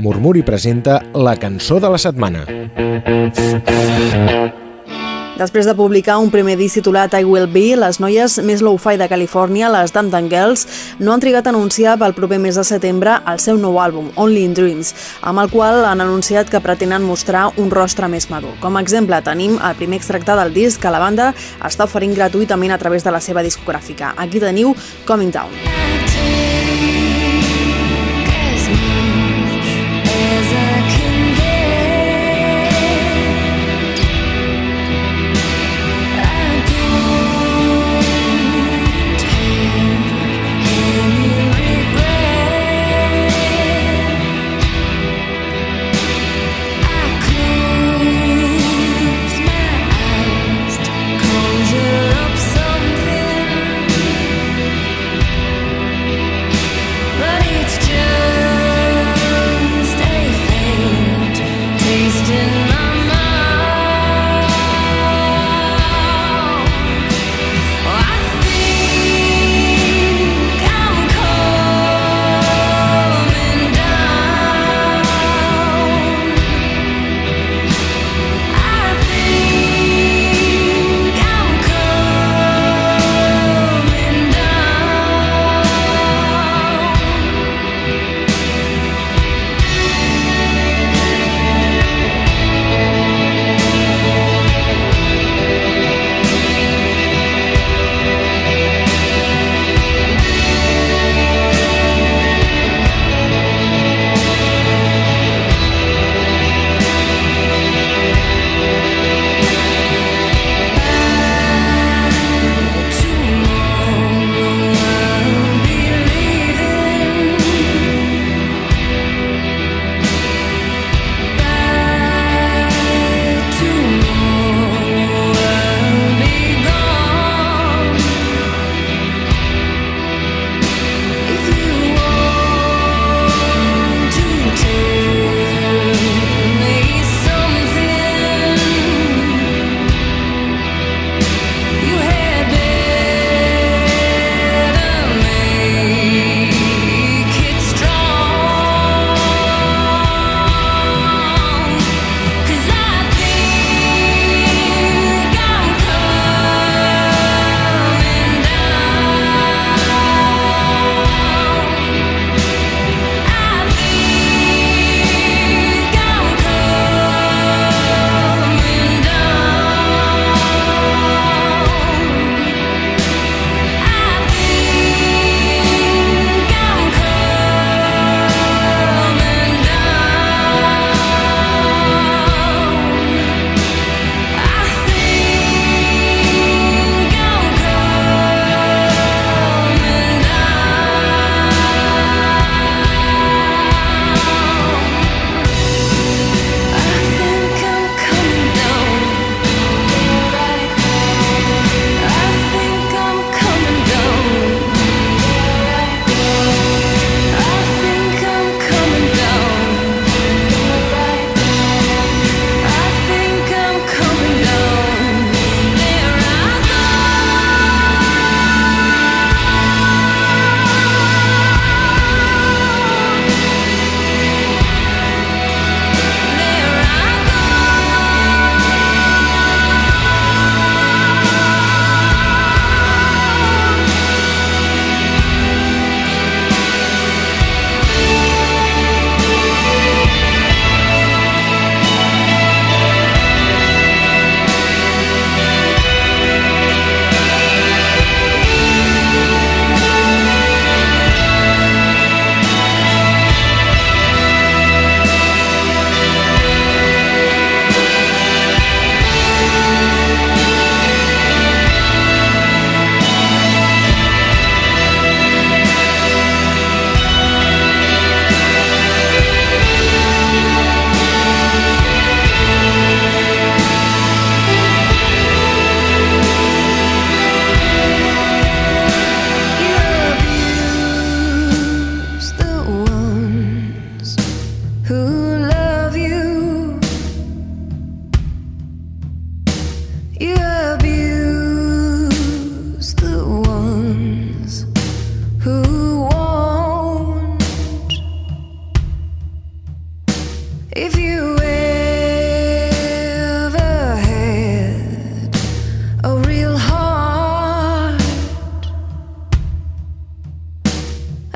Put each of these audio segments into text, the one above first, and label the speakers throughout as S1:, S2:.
S1: Murmuri presenta la cançó de la setmana.
S2: Després de publicar un primer disc titulat I Will Be, les noies més low-fi de Califòrnia, les Dum Dum Girls, no han trigat a anunciar pel proper mes de setembre el seu nou àlbum, Only in Dreams, amb el qual han anunciat que pretenen mostrar un rostre més madur. Com a exemple, tenim el primer extracte del disc que la banda està oferint gratuïtament a través de la seva discogràfica. Aquí teniu Coming Down.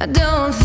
S3: I don't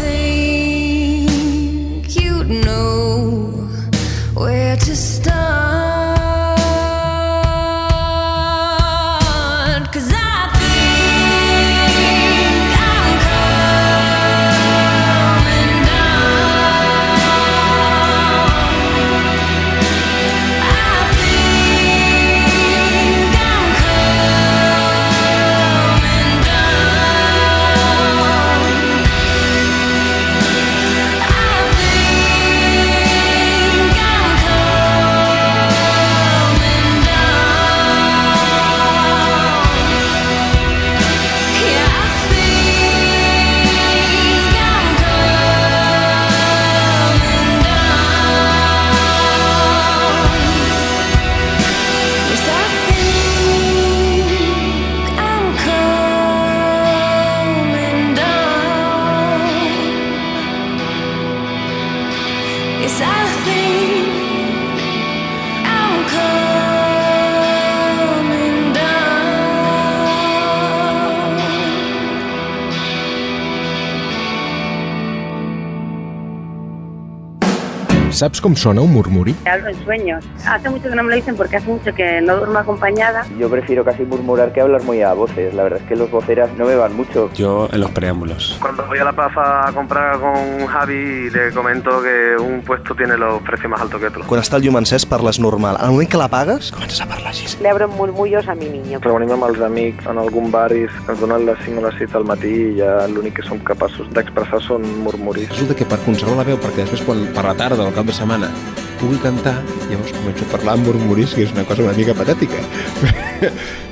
S1: Saps com sona un murmuri?
S4: Hablo en sueños. Hace mucho que no me lo dicen porque hace mucho que no duermo acompañada.
S5: Yo prefiero casi murmurar que hablar muy a voces. La verdad es que los voceras no me van mucho.
S6: Yo en los preámbulos.
S7: Cuando voy a la plaza a comprar con Javi le comento que un puesto tiene los precios más altos que otro.
S8: Quan està el llum encès parles normal. Al moment que l'apagues, comences a parlar així.
S4: Le abro murmullos a mi niño.
S7: Reunim amb els amics en algun bar i ens donen les 5 o les 6 del matí i ja l'únic que som capaços d'expressar són murmuris.
S6: Resulta que per conservar la veu, perquè després quan per la tarda o al cap de setmana pugui cantar, llavors començo a parlar amb murmuris, que és una cosa una mica patètica.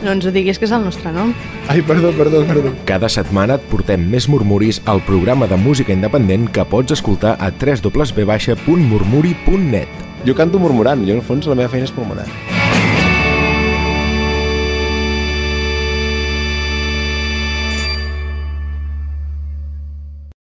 S9: No ens ho diguis, que és el nostre nom.
S6: Ai, perdó, perdó, perdó.
S1: Cada setmana et portem més murmuris al programa de música independent que pots escoltar a www.murmuri.net.
S6: Jo canto murmurant, jo en el fons la meva feina és murmurar.